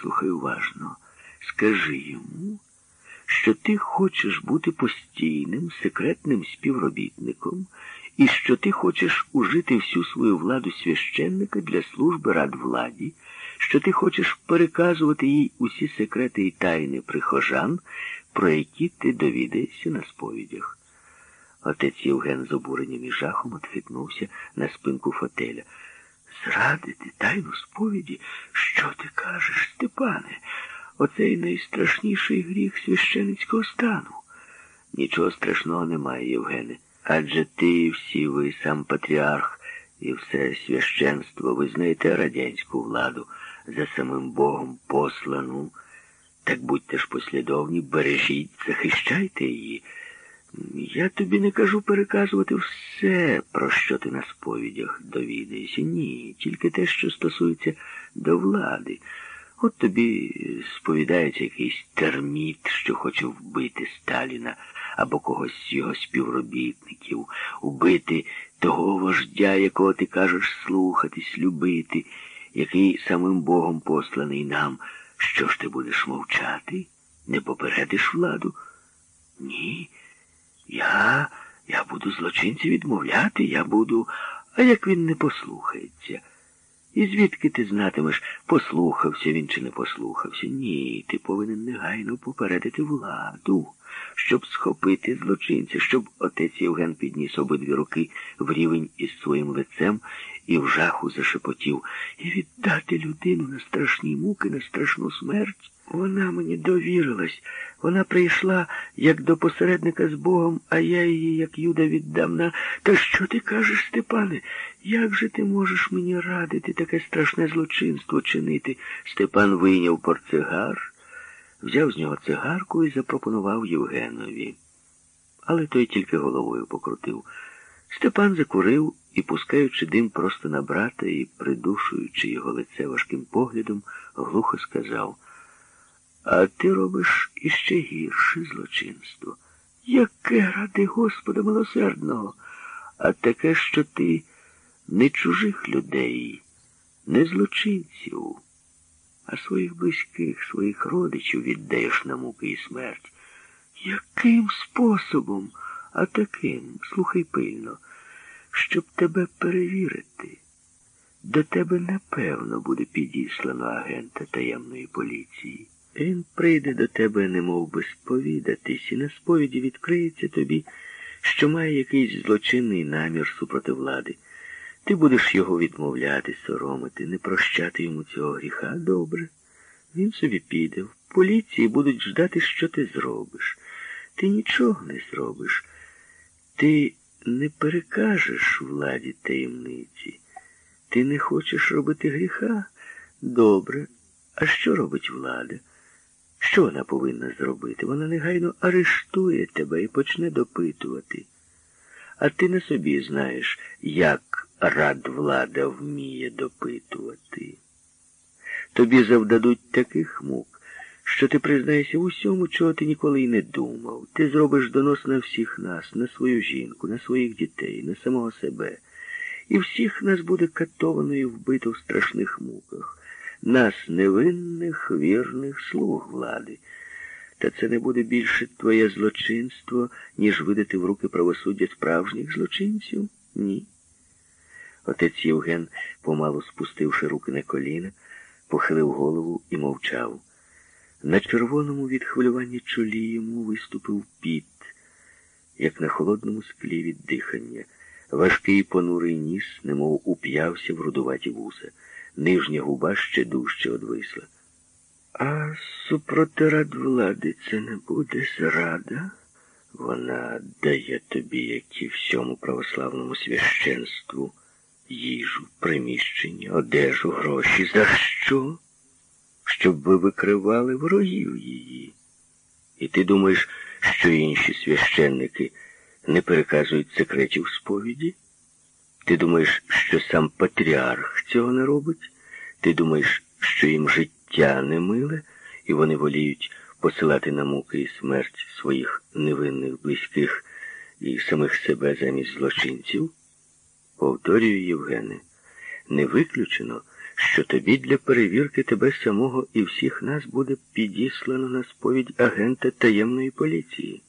слухай уважно, скажи йому, що ти хочеш бути постійним секретним співробітником і що ти хочеш ужити всю свою владу священника для служби рад владі, що ти хочеш переказувати їй усі секрети і тайни прихожан, про які ти довідаєшся на сповідях. Отець Євген з обуренням і жахом отхитнувся на спинку фотеля. Зрадити тайну сповіді? Що ти кажеш, Степане? Оцей найстрашніший гріх священицького стану. Нічого страшного немає, Євгене. Адже ти, всі ви, сам патріарх і все священство, ви знаєте радянську владу за самим Богом послану. Так будьте ж послідовні, бережіть, захищайте її. Я тобі не кажу переказувати все, про що ти на сповідях довідаєшся. Ні, тільки те, що стосується до влади. От тобі сповідається якийсь терміт, що хоче вбити Сталіна або когось з його співробітників, убити того вождя, якого ти кажеш слухатись, любити, який самим Богом посланий нам. Що ж ти будеш мовчати? Не попередиш владу? Ні. Я я буду злочинці відмовляти, я буду. А як він не послухається? І звідки ти знатимеш, послухався він чи не послухався? Ні, ти повинен негайно попередити владу, щоб схопити злочинця, щоб отець Євген підніс обидві руки в рівень із своїм лицем і в жаху зашепотів, і віддати людину на страшні муки, на страшну смерть. Вона мені довірилась. Вона прийшла як до посередника з Богом, а я її, як Юда, віддам на. Та що ти кажеш, Степане? Як же ти можеш мені радити таке страшне злочинство чинити? Степан вийняв портсигар, взяв з нього цигарку і запропонував Євгенові. Але той тільки головою покрутив. Степан закурив і, пускаючи дим просто на брата і придушуючи його лице важким поглядом, глухо сказав. А ти робиш іще гірше злочинство. Яке ради Господа милосердного, а таке, що ти не чужих людей, не злочинців, а своїх близьких, своїх родичів віддаєш на муки і смерть. Яким способом? А таким, слухай пильно, щоб тебе перевірити. До тебе напевно буде підіслано агента таємної поліції. Він прийде до тебе, немов би сповідатись, і на сповіді відкриється тобі, що має якийсь злочинний намір супроти влади. Ти будеш його відмовляти, соромити, не прощати йому цього гріха. Добре. Він собі піде. В поліції будуть ждати, що ти зробиш. Ти нічого не зробиш. Ти не перекажеш владі таємниці. Ти не хочеш робити гріха? Добре. А що робить влада? Що вона повинна зробити? Вона негайно арештує тебе і почне допитувати. А ти на собі знаєш, як рад влада вміє допитувати. Тобі завдадуть таких мук, що ти признаєшся в усьому, чого ти ніколи й не думав. Ти зробиш донос на всіх нас, на свою жінку, на своїх дітей, на самого себе. І всіх нас буде катовано і вбито в страшних муках нас, невинних, вірних слуг влади. Та це не буде більше твоє злочинство, ніж видати в руки правосуддя справжніх злочинців? Ні. Отець Євген, помалу спустивши руки на коліна, похилив голову і мовчав. На червоному від хвилювання чолі йому виступив піт, як на холодному склі від дихання. Важкий понурий ніс, немов уп'явся в рудуваті вуса нижня губа ще дужче одвисла. А супроти рад влади це не буде зрада. Вона дає тобі, як і всьому православному священству, їжу, приміщення, одежу, гроші. За що? Щоб ви викривали ворогів її. І ти думаєш, що інші священники не переказують секретів сповіді? Ти думаєш, що сам патріарх цього не робить? Ти думаєш, що їм життя не миле, і вони воліють посилати на муки і смерть своїх невинних близьких і самих себе замість злочинців? Повторюю, Євгене, не виключено, що тобі для перевірки тебе самого і всіх нас буде підіслано на сповідь агента таємної поліції.